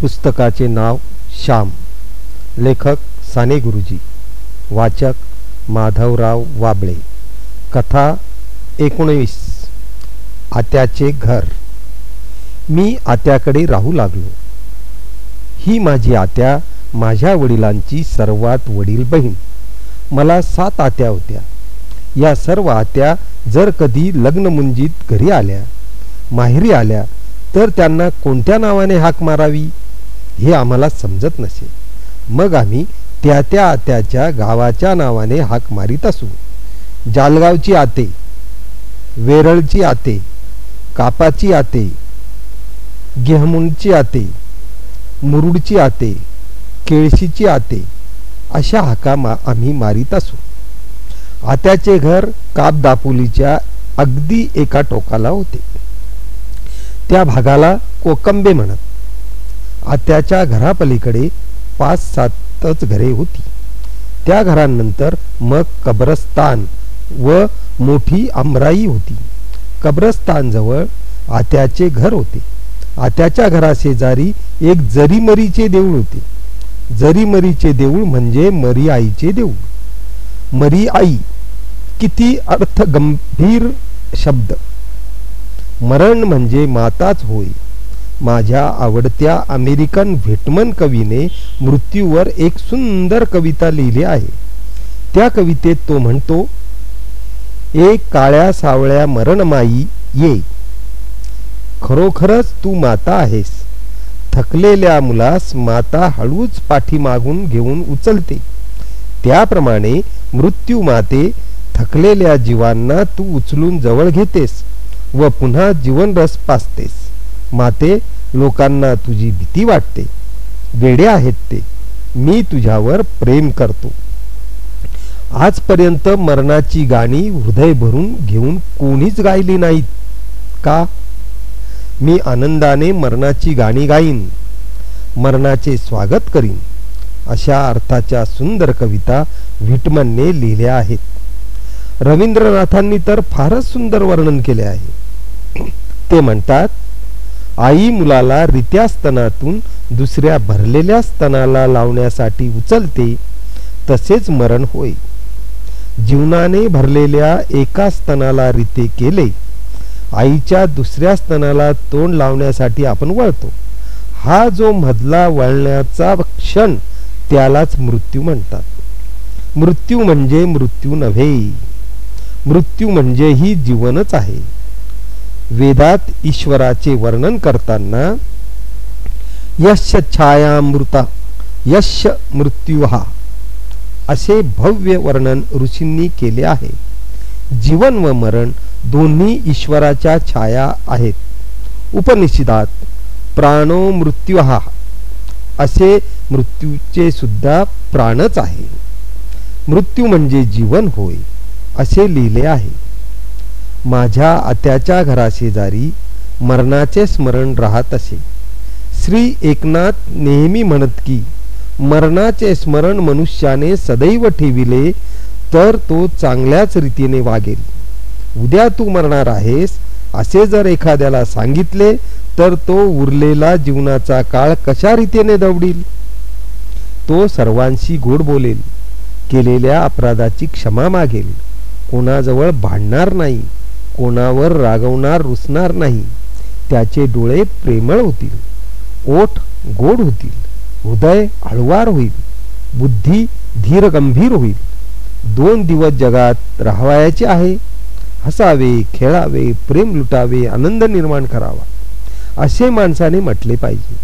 पुस्तकाचे नाव श्याम. लेखक साने गुरुजी. वाचक माधवराव वाबळे. कथा एकोणवीस. आत्याचे घर. मी आत्याकडे राहू लागलो. ही माझी आत्या माझ्या वडिलांची सर्वात वडील बहीण. मला सात आत्या होत्या. या सर्व आत्या जर कधी लग्नमुंजीत घरी आल्या माहेरी आल्या तर त्यांना कोणत्या नावाने हाक मारावी? हे आम्हाला समजत नसे. मग आम्ही त्या त्या आत्याच्या गावाच्या नावाने हाक मारीत असू. जालगावची आते वेरळची आते कापाची आते गेहमुंडची आते मुरुडची आते केळशीची आते अशा हाका मा आम्ही मारीत असू. आत्याचे घर काप दापोलीच्या अगदी एका टोकाला होते. त्या भागाला कोकंबे म्हणत आत्याच्या घरापलीकडे पाच सातच घरे होती. त्या घरांनंतर मग कब्रस्तान व मोठी आमराई होती. कब्रस्तानजवळ आत्याचे घर होते. आत्याच्या घराशेजारी एक जरीमरीचे देऊळ होते. जरीमरीचे देऊळ म्हणजे मरी आईचे देऊळ. मरी आई किती अर्थ गंभीर शब्द. मरण म्हणजे माताच होय. माझ्या आवडत्या अमेरिकन व्हिटमन कवीने मृत्यूवर एक सुंदर कविता लिहिली आहे. त्या कवितेत तो म्हणतो एक काळ्या सावळ्या मरणमाई ये. खरोखरच तू माता आहेस. थकलेल्या मुलास माता हळूच पाठीमागून घेऊन उचलते. त्याप्रमाणे मृत्यू माते थकलेल्या जीवांना तू उचलून जवळ घेतेस व पुन्हा जीवनरस पाचतेस माते लोकांना तुझी भीती वाटते. वेडे आहेत ते. मी तुझ्यावर प्रेम करतो. आजपर्यंत मरणाची गाणी हृदय भरून घेऊन कोणीच गायली नाहीत. का? मी आनंदाने मरणाची गाणी गाईन. मरणाचे स्वागत करीन. अशा अर्थाच्या सुंदर कविता व्हिटमनने लिहिल्या आहेत. रवींद्रनाथांनी तर फारच सुंदर वर्णन केले आहे. ते म्हणतात आई मुलाला रित्या स्तनातून दुसऱ्या भरलेल्या स्तनाला लावण्यासाठी उचलते तसेच मरण होय. जीवनाने भरलेल्या एका स्तनाला रिते केले आईच्या दुसऱ्या स्तनाला तोंड लावण्यासाठी आपण वळतो. हा जो मधला वळण्याचा क्षण त्यालाच मृत्यू म्हणतात. मृत्यू म्हणजे मृत्यू नव्हे. मृत्यू म्हणजे ही जीवनच आहे. वेदात ईश्वराचे वर्णन करताना यश छायामृता यश मृत्यू हा असे भव्य वर्णन ऋषींनी केले आहे. जीवन व मरण दोन्ही ईश्वराच्या छाया आहेत. उपनिषदात प्राणो मृत्यू हा असे मृत्यूचे सुद्धा प्राणच आहे. मृत्यू म्हणजे जीवन होय असे लिहिले आहे. माझ्या आत्याच्या घराशेजारी मरणाचे स्मरण राहत असे. श्री एकनाथ नेहमी म्हणत की मरणाचे स्मरण मनुष्याने सदैव ठेविले तर तो चांगल्याच रीतीने वागेल. उद्या तू मरणार आहेस असे जर एखाद्याला सांगितले तर तो उरलेला जीवनाचा काळ कशा रीतीने दवडील तो सर्वांशी गोड बोलेल केलेल्या अपराधाची क्षमा मागेल कोणाजवळ भांडणार नाही. कोणावर रागवणार रुसणार नाही. त्याचे डोळे प्रेमळ होतील. ओठ गोड होतील. हृदय हळवार होईल. बुद्धी धीरगंभीर होईल. दोन दिवस जगात राहावायचे आहे. हसावे खेळावे प्रेम लुटावे आनंद निर्माण करावा. असे माणसाने म्हटले पाहिजे.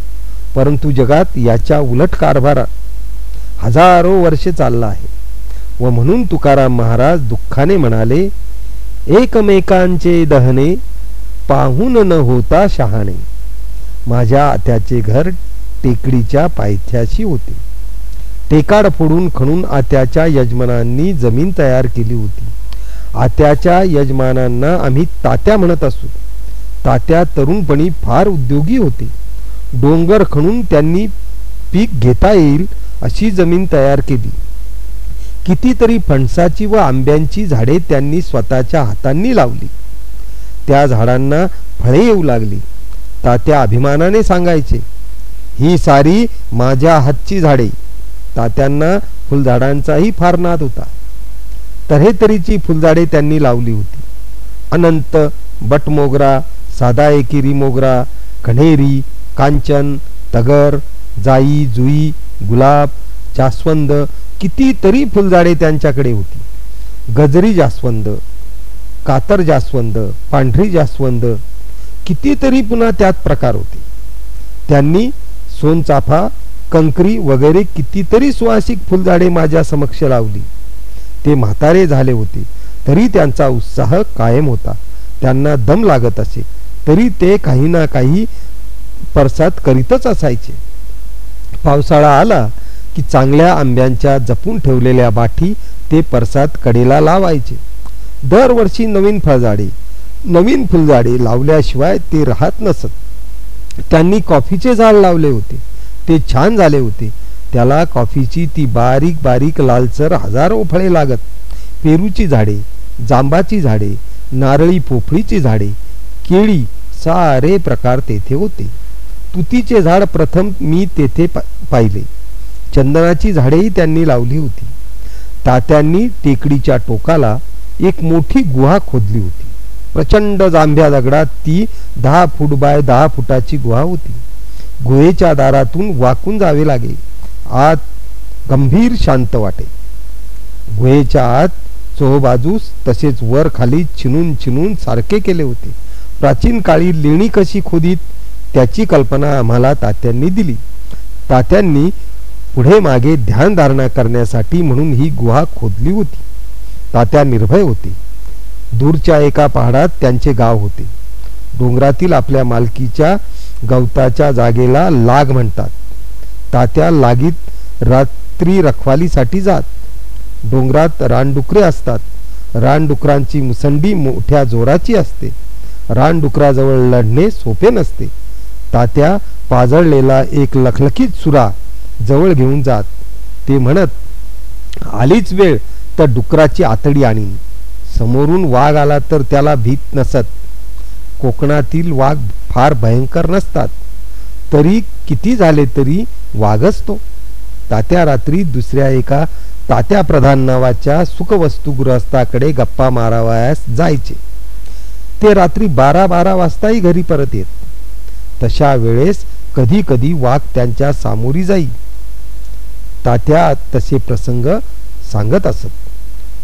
परंतु जगात याच्या उलट कारभार हजारो वर्षे चालला आहे. व म्हणून तुकाराम महाराज दुःखाने म्हणाले एकमेकांचे दहने पाहून न होता शहाणे. माझ्या आत्याचे घर टेकडीच्या पायथ्याशी होते. टेकाड फोडून खणून आत्याच्या यजमानांनी जमीन तयार केली होती. आत्याच्या यजमानांना आम्ही तात्या म्हणत असू. तात्या तरुणपणी फार उद्योगी होते. डोंगर खणून त्यांनी पीक घेता येईल अशी जमीन तयार केली. कितीतरी फणसाची व आंब्यांची झाडे त्यांनी स्वतःच्या हातांनी लावली. त्या झाडांना फळे येऊ लागली. तात्या अभिमानाने सांगायचे ही सारी माझ्या हातची झाडे तात्यांना फुलझाडांचाही फार नाद होता. तऱ्हेतरीची फुलझाडे त्यांनी लावली होती. अनंत बटमोगरा साधा एकेरी मोगरा कण्हेरी कांचन तगर जाई जुई गुलाब जास्वंद कितीतरी फुलझाडे त्यांच्याकडे होती. गजरी जास्वंद कातर जास्वंद पांढरी जास्वंद कितीतरी पुन्हा त्यात प्रकार होते. त्यांनी सोनचाफा कंकरी वगैरे कितीतरी सुवासिक फुलझाडे माझ्या समक्ष लावली. ते म्हातारे झाले होते तरी त्यांचा उत्साह कायम होता. त्यांना दम लागत असे तरी ते काही ना काही परसात करीतच असायचे. पावसाळा आला की चांगल्या आंब्यांच्या जपून ठेवलेल्या बाठी ते परसात कडेला लावायचे. दरवर्षी नवीन फळझाडे नवीन फुलझाडे लावल्याशिवाय ते राहत नसत. त्यांनी कॉफीचे झाड लावले होते. ते छान झाले होते. त्याला कॉफीची ती बारीक बारीक लालसर हजारो फळे लागत. पेरूची झाडे जांबाची झाडे नारळी पोफळीची झाडे केळी सारे प्रकार तेथे होते. तुतीचे झाड प्रथम मी तेथे पाहिले. चंदनाची झाडेही त्यांनी लावली होती. तात्यांनी टेकडीच्या टोकाला एक मोठी गुहा खोदली होती. प्रचंड जांभ्या दगडात ती दहा फूट बाय दहा फुटाची गुहा होती. गुहेच्या दारातून वाकून जावे लागे आत गंभीर शांत वाटे. गुहेच्या आत चोहबाजूस तसेच वर खाली चिनून चिनून सारखे केले होते. प्राचीन काळी लेणी कशी खोदीत त्याची कल्पना आम्हाला तात्यांनी दिली. तात्यांनी पुढे मागे ध्यान धारणा करण्यासाठी म्हणून ही गुहा खोदली होती. तात्या निर्भय होते. दूरच्या एका पहाडात त्यांचे गाव होते. डोंगरातील आपल्या मालकीच्या गवताच्या जागेला लाग म्हणतात. तात्या लागीत रात्री रखवालीसाठी जात. डोंगरात रानडुकरे असतात. रानडुकरांची मुसंडी मोठ्या जोराची असते. रानडुकराजवळ लढणे सोपे नसते. तात्या पाजळलेला एक लखलखीत सुरा जवळ घेऊन जात. ते म्हणत आलीच वेळ तर डुकराची आतडी आणीन समोरून वाघ आला तर त्याला भीत नसत. कोकणातील वाघ फार भयंकर नसतात. तरी किती झाले तरी वाघच तो. तात्या रात्री दुसऱ्या एका तात्या प्रधान नावाच्या सुखवस्तुगृहस्थाकडे गप्पा मारावयास जायचे. ते रात्री बारा बारा वाजताही घरी परत येत. तशा वेळेस कधी कधी वाघ त्यांच्या सामोरी जाई. तात्या तसे प्रसंग सांगत असत.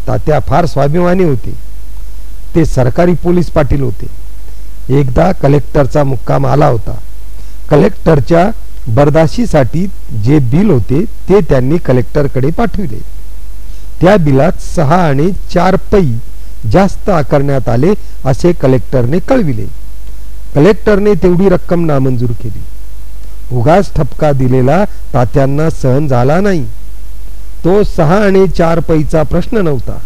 तात्या फार स्वाभिमानी होते. ते सरकारी पोलीस पाटील होते. एकदा कलेक्टरचा मुक्काम आला होता. कलेक्टरच्या बरदाशीसाठी जे बिल होते ते त्यांनी कलेक्टरकडे पाठविले. त्या बिलात सहा आणि चार पै जास्त आकारण्यात आले असे कलेक्टरने कळविले. कलेक्टरने तेवढी रक्कम नामंजूर केली. उगाच ठपका दिलेला तात्यांना सहन झाला नाही. तो सहा आणि चार पैचा प्रश्न नव्हता.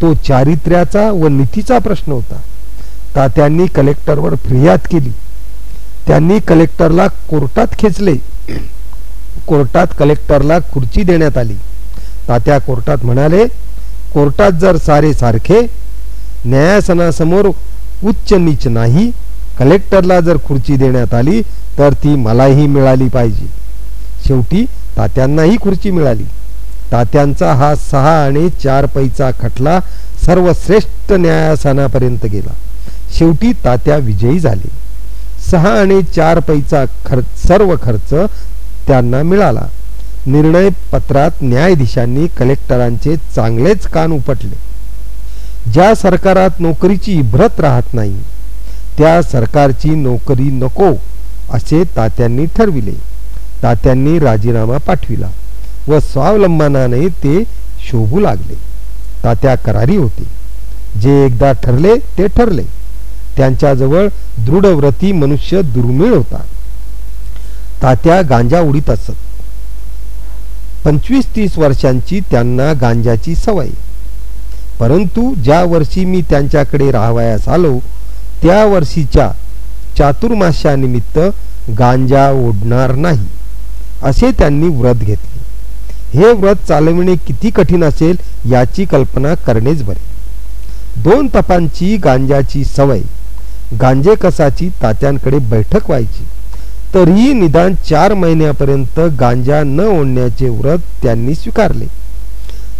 तो चारित्र्याचा व नीतीचा प्रश्न होता. तात्यांनी कलेक्टरवर फिर्याद केली. त्यांनी कलेक्टरला कोर्टात खेचले. कोर्टात कलेक्टरला खुर्ची देण्यात आली. तात्या कोर्टात म्हणाले कोर्टात जर सारे सारखे न्यायासनासमोर उच्च नीच नाही कलेक्टरला जर खुर्ची देण्यात आली तर ती मलाही मिळाली पाहिजे. शेवटी तात्यांनाही खुर्ची मिळाली. तात्यांचा हा सहा आणि चार पैचा खटला सर्वश्रेष्ठ न्यायासनापर्यंत गेला. शेवटी तात्या विजयी झाले. सहा आणि चार पैचा खर्च सर्व खर्च त्यांना मिळाला. निर्णय पत्रात न्यायाधीशांनी कलेक्टरांचे चांगलेच कान उपटले. ज्या सरकारात नोकरीची इभ्रत राहत नाही त्या सरकारची नोकरी नको असे तात्यांनी ठरविले. तात्यांनी राजीनामा पाठविला व स्वावलंबनाने ते शोभू लागले. तात्या करारी होते. जे एकदा ठरले ते ठरले. त्यांच्याजवळ दृढव्रती मनुष्य दुर्मिळ होता. तात्या गांजा उडीत असत. पंचवीस तीस वर्षांची त्यांना गांजाची सवय. परंतु ज्या वर्षी मी त्यांच्याकडे राहावयास आलो त्या वर्षीच्या चातुर्मास्यानिमित्त गांजा ओढणार नाही असे त्यांनी व्रत घेतले. हे व्रत चालविणे किती कठीण असेल याची कल्पना करणेच बरे. दोन तपांची गांजाची सवय गांजे कसाची तात्यांकडे बैठक व्हायची. तरीही निदान चार महिन्यापर्यंत गांजा न ओढण्याचे व्रत त्यांनी स्वीकारले.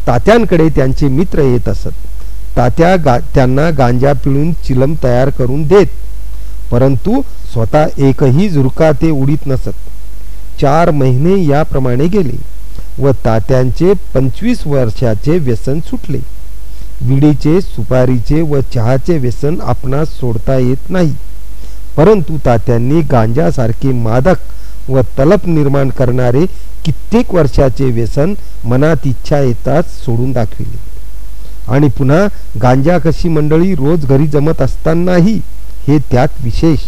तात्यांकडे त्यांचे मित्र येत असत. तात्या गा त्यांना गांजा पिळून चिलम तयार करून देत. परंतु स्वतः एकही झुरका ते उडीत नसत. चार महिने याप्रमाणे गेले व तात्यांचे पंचवीस वर्षाचे व्यसन सुटले. विडीचे सुपारीचे व चहाचे व्यसन आपणास सोडता येत नाही. परंतु तात्यांनी गांजासारखे मादक व तलप निर्माण करणारे कित्येक वर्षाचे व्यसन मनात इच्छा येताच सोडून दाखविले. आणि पुन्हा गांजा कशी मंडळी रोज घरी जमत असतानाही हे त्यात विशेष.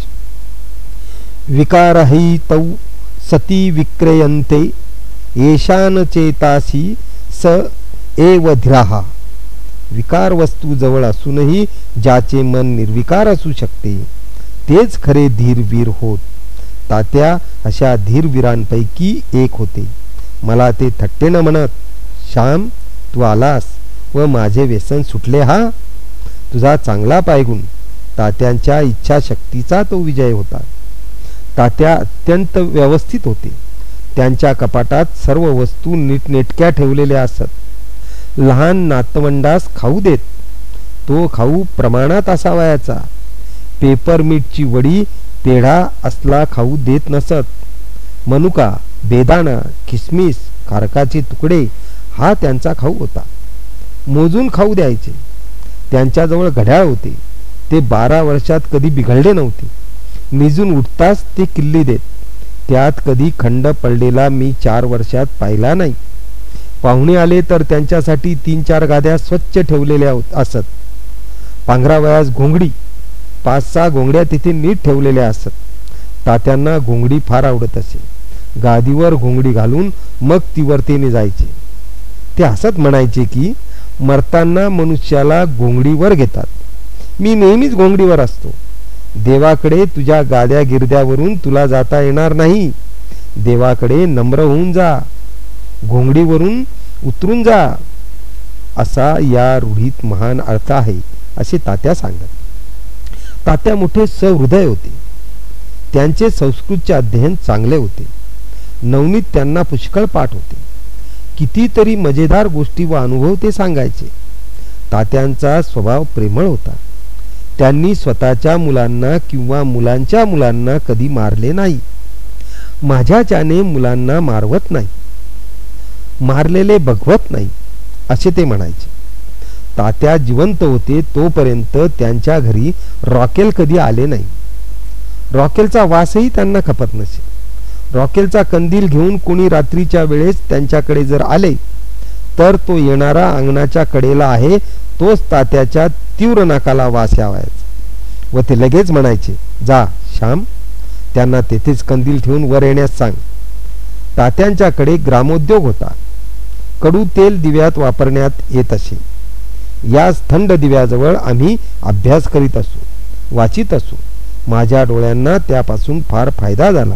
विकारहितौ सती विक्रयंते येशान चेतासी स एवधिराहा विकार वस्तू जवळ असूनही ज्याचे मन निर्विकार असू शकते तेच खरे धीरवीर होत. तात्या अशा धीरवीरांपैकी एक होते. मला ते थट्टेनं म्हणत श्याम तू आलास. व माझे व्यसन सुटले हा? तुझा चांगला पायगुण. तात्यांच्या इच्छाशक्तीचा तो विजय होता. तात्या अत्यंत व्यवस्थित होते. त्यांच्या कपाटात सर्व वस्तू नीटनेटक्या ठेवलेल्या असत. लहान नातवंडास खाऊ देत. तो खाऊ प्रमाणात असावायाचा. पेपरमीटची वडी पेढा असला खाऊ देत नसत. मनुका बेदाणा किसमिस खारकाचे तुकडे हा त्यांचा खाऊ होता. मोजून खाऊ द्यायचे. त्यांच्याजवळ घड्याळ होते. ते बारा वर्षात कधी बिघडले नव्हते. निजून उठताच ते किल्ली देत. त्यात कधी खंड पडलेला मी चार वर्षात पाहिला नाही. पाहुणे आले तर त्यांच्यासाठी तीन चार गाद्या स्वच्छ ठेवलेल्या असत. पांघरावयास घोंगडी पाच सहा घोंगड्या तिथे नीट ठेवलेल्या असत. तात्यांना घोंगडी फार आवडत असे. गादीवर घोंगडी घालून मग ती वरतीने जायचे. ते हसत म्हणायचे की मरताना मनुष्याला घोंगडीवर घेतात. मी नेहमीच घोंगडीवर असतो. देवाकडे तुझ्या गाद्या गिरद्यावरून तुला जाता येणार नाही. देवाकडे नम्र होऊन जा. घोंगडीवरून उतरून जा. असा या रूढीत महान अर्थ आहे असे तात्या सांगत तात्या मोठे सहृदय होते. त्यांचे संस्कृतचे अध्ययन चांगले होते. नवनीत त्यांना पुष्कळ पाठ होते. कितीतरी मजेदार गोष्टी व अनुभव ते सांगायचे. तात्यांचा स्वभाव प्रेमळ होता. त्यांनी स्वतःच्या मुलांना किंवा मुलांच्या मुलांना कधी मारले नाही. माझ्याच्याने मुलांना मारवत नाही. मारलेले बघवत नाही असे ते म्हणायचे. तात्या जिवंत होते तोपर्यंत त्यांच्या घरी रॉकेल कधी आले नाही. रॉकेलचा वासही त्यांना खपत नसे. रॉकेलचा कंदील घेऊन कोणी रात्रीच्या वेळेस त्यांच्याकडे जर आले तर तो येणारा अंगणाच्या कडेला आहे तोच तात्याच्या तीव्र नाकाला वास यावायचा. व ते लगेच म्हणायचे जा श्याम त्यांना तेथेच कंदील ठेवून वर येण्यास सांग. तात्यांच्याकडे ग्रामोद्योग होता. कडू तेल दिव्यात वापरण्यात येत असे. याच थंड दिव्याजवळ आम्ही अभ्यास करीत असू वाचित असू. माझ्या डोळ्यांना त्यापासून फार फायदा झाला.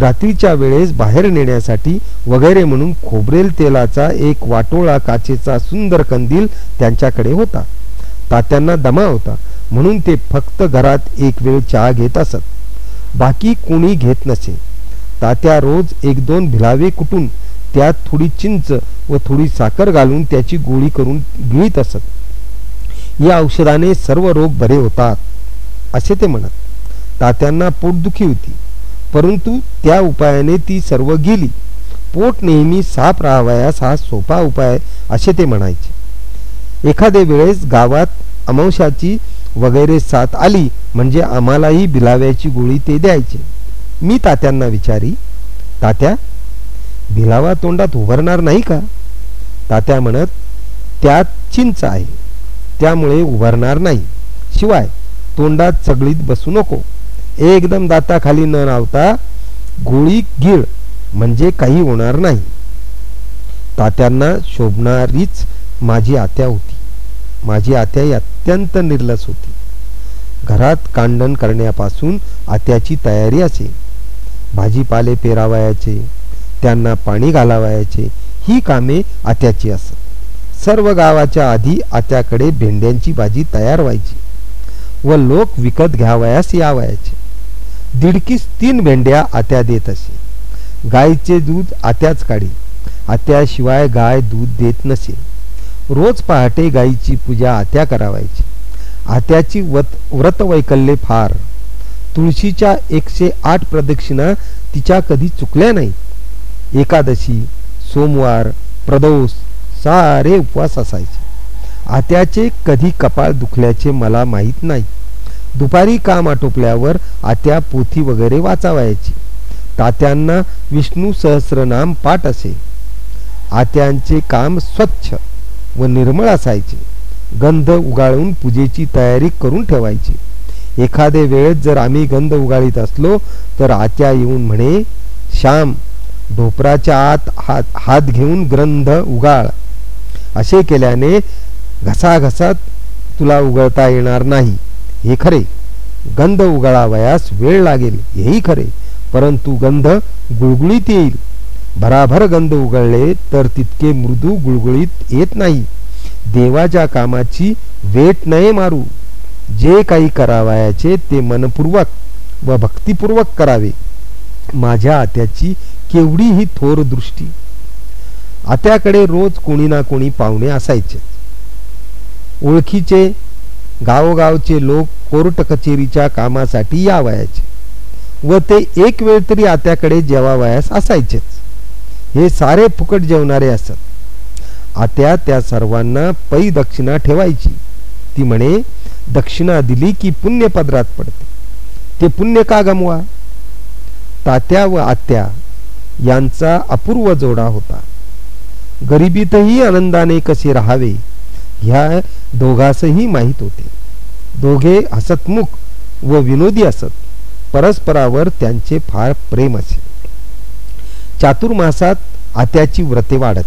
रात्रीच्या वेळेस बाहेर नेण्यासाठी वगैरे म्हणून खोबरेल तेलाचा एक वाटोळा काचेचा सुंदर कंदील त्यांच्याकडे होता. तात्यांना दमा होता म्हणून ते फक्त घरात एक वेळ चहा घेत असत. बाकी कोणी घेत नसे. तात्या रोज एक दोन भिलावे कुटून त्यात थोडी चिंच व थोडी साखर घालून त्याची गोळी करून गिळीत असत. या औषधाने सर्व रोग बरे होतात असे ते म्हणत. तात्यांना पोटदुखी होती. परंतु त्या उपायाने ती सर्व गेली. पोट नेहमी साफ राहावयास हा सोपा उपाय असे ते म्हणायचे. एखाद्या वेळेस गावात अमावशाची वगैरे साथ आली म्हणजे आम्हालाही बिलाव्याची गोळी ते द्यायचे. मी तात्यांना विचारी तात्या भिलावा तोंडात उभारणार नाही का? तात्या म्हणत त्यात चिंच आहे. त्यामुळे उभारणार नाही. शिवाय तोंडात चगळीत बसू नको. एकदम दाताखाली न लावता गोळी गिळ म्हणजे काही होणार नाही. तात्यांना शोभणारीच माझी आत्या होती. माझी आत्या ही अत्यंत निर्लस होती. घरात कांडण करण्यापासून आत्याची तयारी असे. भाजीपाले पेरावयाचे त्यांना पाणी घालावयाचे ही कामे आत्याची असत. सर्व गावाच्या आधी आत्याकडे भेंड्यांची भाजी तयार व्हायची व लोक विकत घ्यावयास यावयाचे. दिडकीस तीन भेंड्या आत्या देत असे. गायीचे दूध आत्याच काढी. आत्याशिवाय गाय दूध देत नसे. रोज पहाटे गायीची पूजा आत्या करावायची. आत्याची व्रत व्रतवैकल्ये फार. तुळशीच्या एकशे आठ प्रदक्षिणा तिच्या कधी चुकल्या नाही एकादशी सोमवार प्रदोष सारे उपवास असायचे. आत्याचे कधी कपाळ दुखल्याचे मला माहीत नाही. दुपारी काम आटोपल्यावर आत्या पोथी वगैरे वाचावायची. तात्यांना विष्णू सहस्रनाम पाठ असे. आत्यांचे काम स्वच्छ व निर्मळ असायचे. गंध उगाळून पूजेची तयारी करून ठेवायची. एखादे वेळेत जर आम्ही गंध उगाळीत असलो तर आत्या येऊन म्हणे श्याम ढोपराच्या आत हात हात घेऊन ग्रंथ उगाळ. असे केल्याने घसाघसात तुला उगळता येणार नाही. हे खरे. गंध उगाळावयास वेळ लागेल हेही खरे. परंतु गंध गुळगुळीत येईल. भराभर गंध उगळले तर तितके मृदू गुळगुळीत येत नाही. देवाच्या कामाची वेट नये मारू. जे काही करावयाचे ते मनपूर्वक व भक्तिपूर्वक करावे. माझ्या आत्याची केवढी ही थोर दृष्टी. आत्याकडे रोज कोणी ना कोणी पाहुणे असायचे. ओळखीचे गावोगावचे लोक कोर्ट कचेरीच्या कामासाठी यावयाचे व ते एक वेळ तरी आत्याकडे जेवावयास असायचेच. हे सारे फुकट जेवणारे असत. आत्या त्या सर्वांना पै दक्षिणा ठेवायची. ती म्हणे दक्षिणा दिली की पुण्य पदरात पडते. ते पुण्य का गमवा? तात्या व आत्या यांचा अपूर्व जोडा होता. गरिबीतही आनंदाने कसे राहावे? ह्या दोघासही माहीत होते. दोघे हसतमुख व विनोदी असत. परस्परावर त्यांचे फार प्रेम असे. चातुर्मासात आत्याची व्रते वाढत.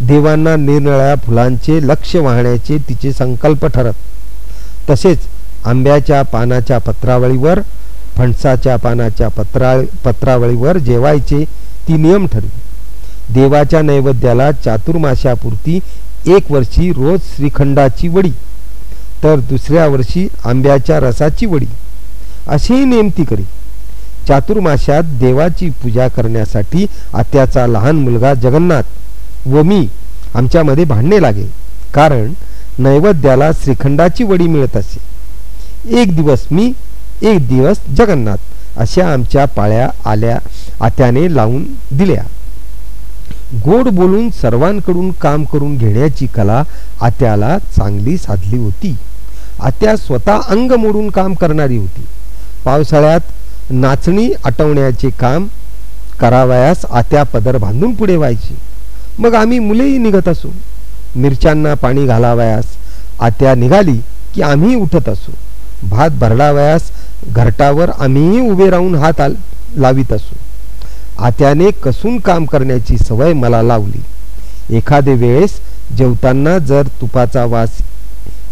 देवांना निरनिळ्या फुलांचे लक्ष वाहण्याचे तिचे संकल्प ठरत. तसेच आंब्याच्या पानाच्या पत्रावळीवर फणसाच्या पानाच्या पत्रा पत्रावळीवर जेवायचे ती नियम ठरली. देवाच्या नैवेद्याला चातुर्माशापुरती एक वर्षी रोज श्रीखंडाची वडी तर दुसऱ्या वर्षी आंब्याच्या रसाची वडी. अशी नेमती करी. चातुर्माशात देवाची पूजा करण्यासाठी आत्याचा लहान मुलगा जगन्नाथ व मी आमच्यामध्ये भांडणे लागे कारण नैवेद्याला श्रीखंडाची वडी मिळत असे. एक दिवस मी एक दिवस जगन्नाथ अशा आमच्या पाळ्या आल्या आत्याने लावून दिल्या. गोड बोलून सर्वांकडून काम करून घेण्याची कला आत्याला चांगली साधली होती. आत्या स्वतः अंग मोडून काम करणारी होती. पावसाळ्यात नाचणी आटवण्याचे काम करावयास आत्या पदर बांधून पुढे व्हायची. मग आम्ही मुलेही निघत असू. मिरच्यांना पाणी घालावयास आत्या निघाली की आम्ही उठत असू. भात भरडावयास घरटावर आम्हीही उभे राहून हात लावित असू. आत्याने कसून काम करण्याची सवय मला लावली. एखादे वेळेस जेवताना जर तुपाचा वास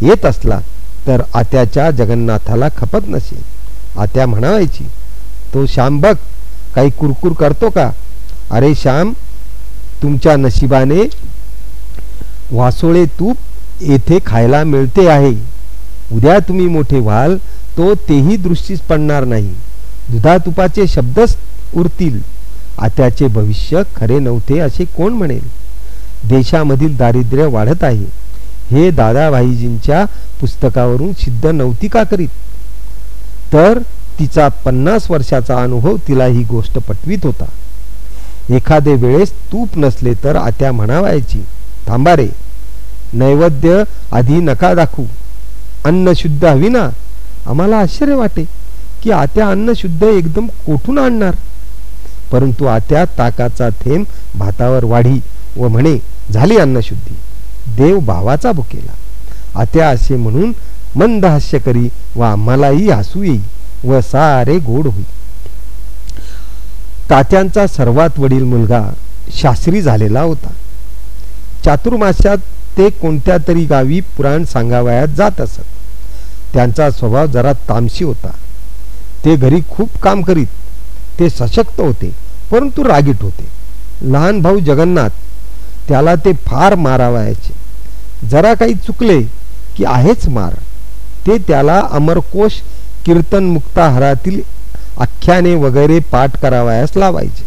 येत असला तर आत्याच्या जगन्नाथाला खपत नसे. आत्या म्हणावायची तो श्याम बघ काही कुरकुर करतो का? अरे श्याम तुमच्या नशिबाने वासोळे तूप येथे खायला मिळते आहे. उद्या तुम्ही मोठे व्हाल तो तेही दृष्टीस पडणार नाही. दुधा तुपाचे शब्दच उरतील. आत्याचे भविष्य खरे नव्हते असे कोण म्हणेल? देशामधील दारिद्र्य वाढत आहे. हे दादाभाईजींच्या पुस्तकावरून सिद्ध नव्हती का करीत? तर तिचा पन्नास वर्षाचा अनुभव तिला ही गोष्ट पटवीत होता. एखादे वेळेस तूप नसले तर आत्या म्हणावायची थांबा रे नैवेद्य आधी नका दाखवू. अन्न शुद्ध हवी ना? आम्हाला आश्चर्य वाटे की आत्या अन्न शुद्ध एकदम कोठून आणणार? परंतु आत्या ताकाचा थेंब भातावर वाढी व म्हणे झाली अन्नशुद्धी. देव भावाचा भुकेला. आत्या असे म्हणून मंद हास्य करी व आम्हालाही हसू येई व सारे गोड होई. तात्यांचा सर्वात वडील मुलगा शास्त्री झालेला होता. चातुर्मास्यात ते कोणत्या तरी गावी पुराण सांगावयात जात असत. त्यांचा स्वभाव जरा तामशी होता. ते घरी खूप काम करीत. ते सशक्त होते. परंतु रागीट होते. लहान भाऊ जगन्नाथ त्याला ते फार मारावायचे. जरा काही चुकले की आहेच मार ते त्याला अमरकोश कीर्तन मुक्ताहारातील आख्याने वगैरे पाठ करावयास लावायचे.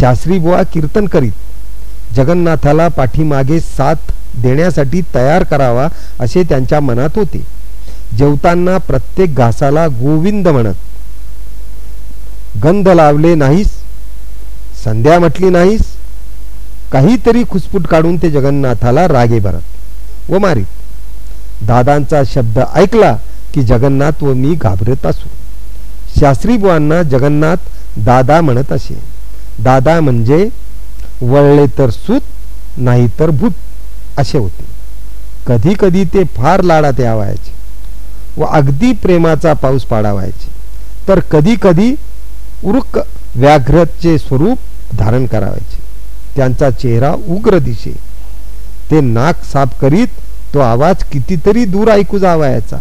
शास्त्री बुवा कीर्तन करीत जगन्नाथाला पाठीमागे साथ देण्यासाठी तयार करावा असे त्यांच्या मनात होते. जेवताना प्रत्येक घासाला गोविंद म्हणत गंध लावले नाहीस? संध्या म्हटली नाहीस? काहीतरी खुसफुट काढून ते जगन्नाथाला रागे भरत व मारीत. दादांचा शब्द ऐकला की जगन्नाथ व मी घाबरत असू. शास्त्री बुवांना जगन्नाथ दादा म्हणत असे. दादा म्हणजे वळले तर सूत नाही तर भूत असे होते. कधी कधी ते फार लाडात यावायचे व अगदी प्रेमाचा पाऊस पाडावायचे. तर कधी कधी उरुक व्याघ्रचे स्वरूप धारण करावायचे. त्यांचा चेहरा उग्र दिसे ते नाक साफ करीत तो आवाज कितीतरी दूर ऐकू जावायचा.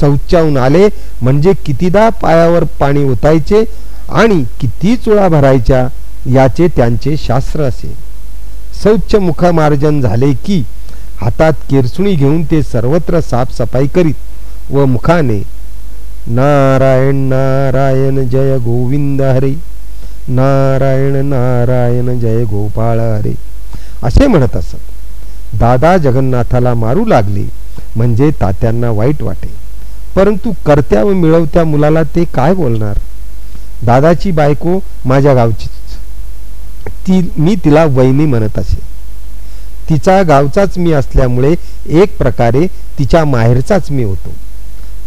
शौचाहून आले म्हणजे कितीदा पायावर पाणी ओतायचे आणि किती चुळा भरायच्या याचे त्यांचे शास्त्र असे. शौच मुखमार्जन झाले की हातात केरसुणी घेऊन ते सर्वत्र साफसफाई करीत व मुखाने नारायण नारायण जय गोविंद हरे. नारायण नारायण जय गोपाळ हरे. असे म्हणत असत. दादा जगन्नाथाला मारू लागले म्हणजे तात्यांना वाईट वाटे. परंतु करत्या व मिळवत्या मुलाला ते काय बोलणार? दादाची बायको माझ्या गावचीच. ती मी तिला वहिनी म्हणत असे. तिचा गावचाच मी असल्यामुळे एक प्रकारे तिच्या माहेरचाच मी होतो.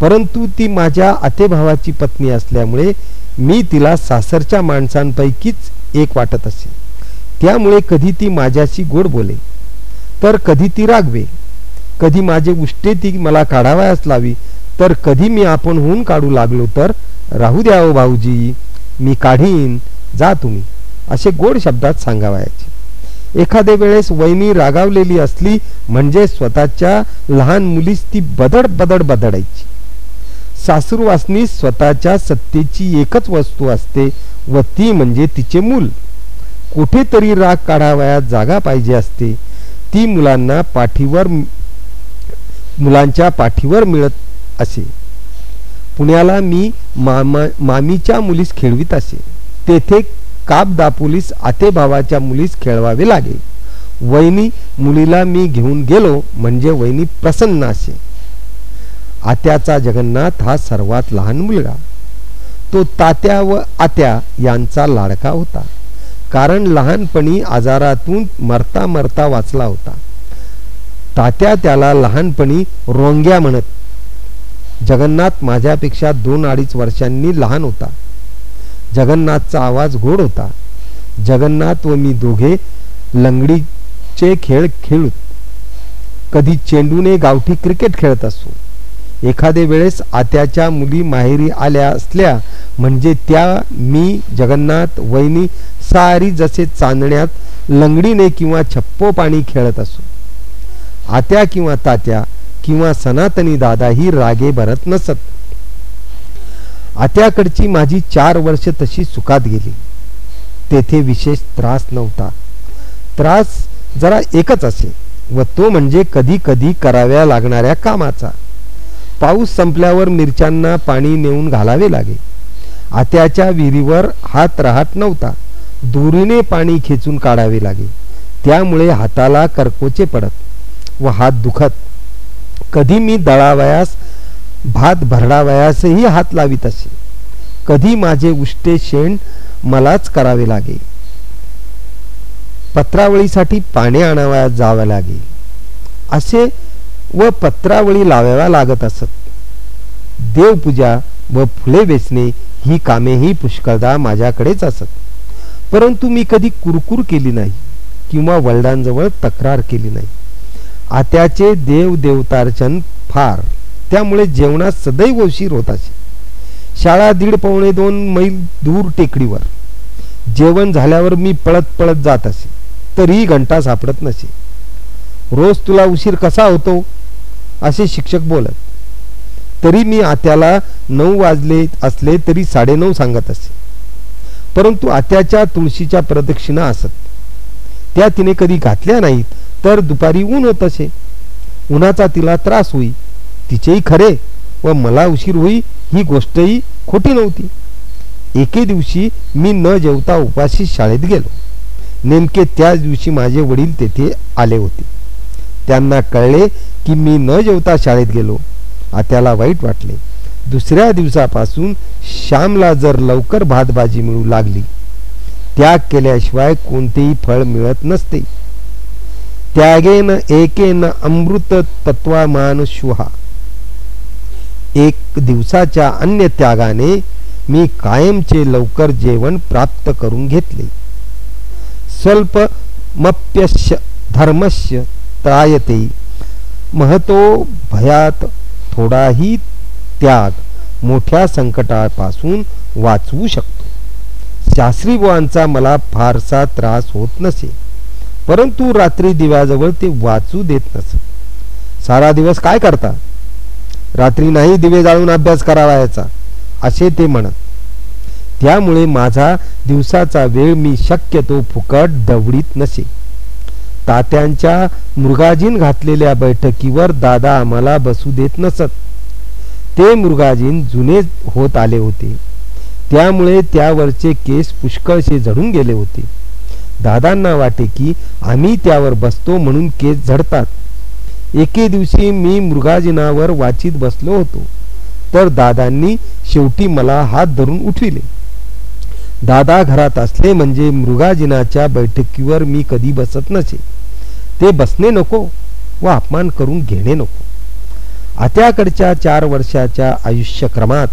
परंतु ती माझ्या आतेभावाची पत्नी असल्यामुळे मी तिला सासरच्या माणसांपैकीच एक वाटत असे. त्यामुळे कधी ती माझ्याशी गोड बोले तर कधी ती रागवे. कधी माझे उष्टे ती मला काढावयास लावी तर कधी मी आपण होऊन काढू लागलो तर राहू द्या भाऊजी मी काढीन जा तुम्ही असे गोड शब्दात सांगावयाचे. एखाद्या वेळेस वैनी रागावलेली असली म्हणजे स्वतःच्या लहान मुलीस ती बदड बदड बदडायची. सासूरवासनी स्वतःच्या सत्तेची एकच वस्तू असते व ती म्हणजे तिचे मूल. कुठेतरी राग काढावयात जागा पाहिजे असते. ती मुलांना पाठीवर मुलांच्या पाठीवर मिळत असे. पुण्याला मी मामा मामीच्या मुलीस खेळवीत असे. तेथे काप दापोलीस आतेभावाच्या मुलीस खेळवावे लागे. वहिनी मुलीला मी घेऊन गेलो म्हणजे वहिनी प्रसन्न असे. आत्याचा जगन्नाथ हा सर्वात लहान मुलगा. तो तात्या व आत्या यांचा लाडका होता. कारण लहानपणी आजारातून मरता मरता वाचला होता. तात्या त्याला लहानपणी रोंग्या म्हणत जगन्नाथ माझ्यापेक्षा दोन अडीच वर्षांनी लहान होता. जगन्नाथचा आवाज गोड होता. जगन्नाथ व मी दोघे लंगडीचे खेळ खेळूत. कधी चेंडूने गावठी क्रिकेट खेळत असू. एखाद्या वेळेस आत्याच्या मुली माहेरी आल्या असल्या म्हणजे त्या मी जगन्नाथ वहिनी सारी जसे चांदण्यात लंगडीने किंवा छप्पो पाणी खेळत असो. आत्या किंवा तात्या किंवा सनातनी दादा ही रागे भरत नसत. आत्याकडची माझी चार वर्ष तशी सुखात गेली. तेथे विशेष त्रास नव्हता. त्रास जरा एकच असे व तो म्हणजे कधी कधी कराव्या लागणाऱ्या कामाचा. पाऊस संपल्यावर मिरच्यांना पाणी नेऊन घालावे लागे. आत्याच्या विहिरीवर हात राहत नव्हता. दोरीने पाणी खेचून काढावे लागे. त्यामुळे हाताला करकोचे पडत व हात दुखत. कधी मी दळावयास भात भरडावयासही हात लावित असे. कधी माझे उष्टे शेण मलाच करावे लागे. पत्रावळीसाठी पाणी आणावयास जावे लागे. असे व पत्रावळी लावाव्या लागत असत. देवपूजा व फुले वेचणे ही कामेही पुष्कळदा माझ्याकडेच असत. परंतु मी कधी कुरकुर केली नाही किंवा वडिलांजवळ तक्रार केली नाही. आत्याचे देव देवतार्चन फार त्यामुळे जेवणात सदैव उशीर होत असे. शाळा दीड पावणे दोन मैल दूर टेकडीवर. जेवण झाल्यावर मी पळत पळत जात असे. तरीही घंटा सापडत नसे. रोज तुला उशीर कसा होतो? असे शिक्षक बोलत. तरी मी आत्याला नऊ वाजले असले तरी साडेनऊ सांगत असे. परंतु आत्याच्या तुळशीच्या प्रदक्षिणा असत. त्या तिने कधी घातल्या नाहीत तर दुपारी ऊन होत असे. उन्हाचा तिला त्रास होई. तिचेही खरे व मला उशीर होई ही गोष्टही खोटी नव्हती. एके दिवशी मी न जेवता उपाशी शाळेत गेलो. नेमके त्याच दिवशी माझे वडील तेथे आले होते. त्यांना कळले की मी न जेवता शाळेत गेलो. आत्याला वाईट वाटले. दुसऱ्या दिवसापासून श्यामला जर लवकर भातभाजी मिळू लागली. त्याग केल्याशिवाय कोणतेही फळ मिळत नसते. त्यागेन एकेन अमृत तत्वामान शुहा. एक दिवसाच्या अन्य त्यागाने मी कायमचे लवकर जेवण प्राप्त करून घेतले. स्वल्प मप्यश धर्मस्य त्रायते। महतो भयात थोडाही त्याग मोठ्या संकटापासून वाचवू शकतो। शास्त्रीबुवांचा मला फारसा त्रास होत नसे परंतु रात्री दिव्याजवळ ते वाचू देत नसत सारा दिवस काय करता? रात्री नाही दिवे जाळून अभ्यास करावा याचा असे ते म्हणत। त्यामुळे माझा दिवसाचा वेळ मी शक्यतो फुकट दवडीत नसे। तात्यांच्या मृगाजीन घातलेल्या बैठकीवर दादा आम्हाला बसू देत नसत. ते मृगाजीन जुने होत आले होते. त्यामुळे त्यावरचे केस पुष्कळसे झडून गेले होते. दादांना वाटे की आम्ही त्यावर बसतो म्हणून केस झडतात. एके दिवशी मी मृगाजिनावर वाचित बसलो होतो. तर दादांनी शेवटी मला हात धरून उठविले. दादा घरात असले म्हणजे मृगाजिनाच्या बैठकीवर मी कधी बसत नसे. ते बसणे नको व अपमान करून घेणे नको. आत्याकडच्या चार वर्षाच्या आयुष्यक्रमात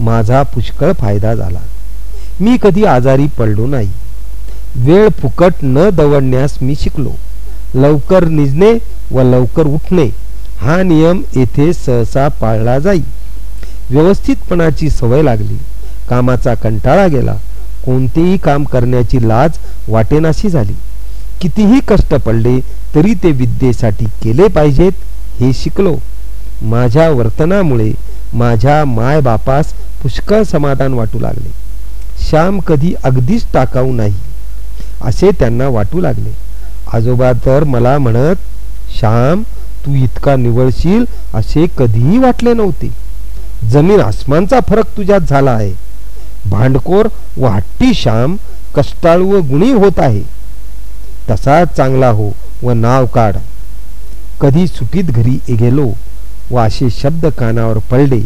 माझा पुष्कळ फायदा झाला. मी कधी आजारी पडलो नाही. वेळ फुकट न दवडण्यास मी शिकलो. लवकर निजणे व लवकर उठणे हा नियम येथे सहसा पाळला जाई. व्यवस्थितपणाची सवय लागली. कामाचा कंटाळा गेला. कोणतेही काम करण्याची लाज वाटेनाशी झाली. कितीही कष्ट पडले तरी ते विद्येसाठी केले पाहिजेत हे शिकलो. माझ्या वर्तनामुळे माझ्या मायबापास पुष्कळ समाधान वाटू लागले. श्याम कधी अगदीच टाकाऊ नाही असे त्यांना वाटू लागले. आजोबा तर मला म्हणत श्याम तू इतका निवळशील असे कधीही वाटले नव्हते. जमीन आसमानचा फरक तुझ्यात झाला आहे. भांडकोर व हट्टी श्याम कष्टाळू व गुणी होत आहे. तसाच चांगला हो व नाव काढ. कधी सुटीत घरी गेलो व असे शब्द कानावर पडले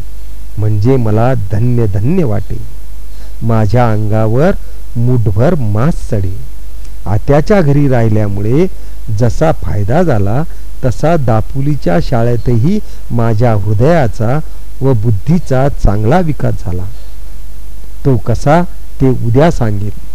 म्हणजे मला धन्य धन्य वाटे. माझ्या अंगावर मुठभर मास चढे. आत्याच्या घरी राहिल्यामुळे जसा फायदा झाला तसा दापुलीच्या शाळेतही माझ्या हृदयाचा व बुद्धीचा चांगला विकास झाला. तो कसा ते उद्या सांगेल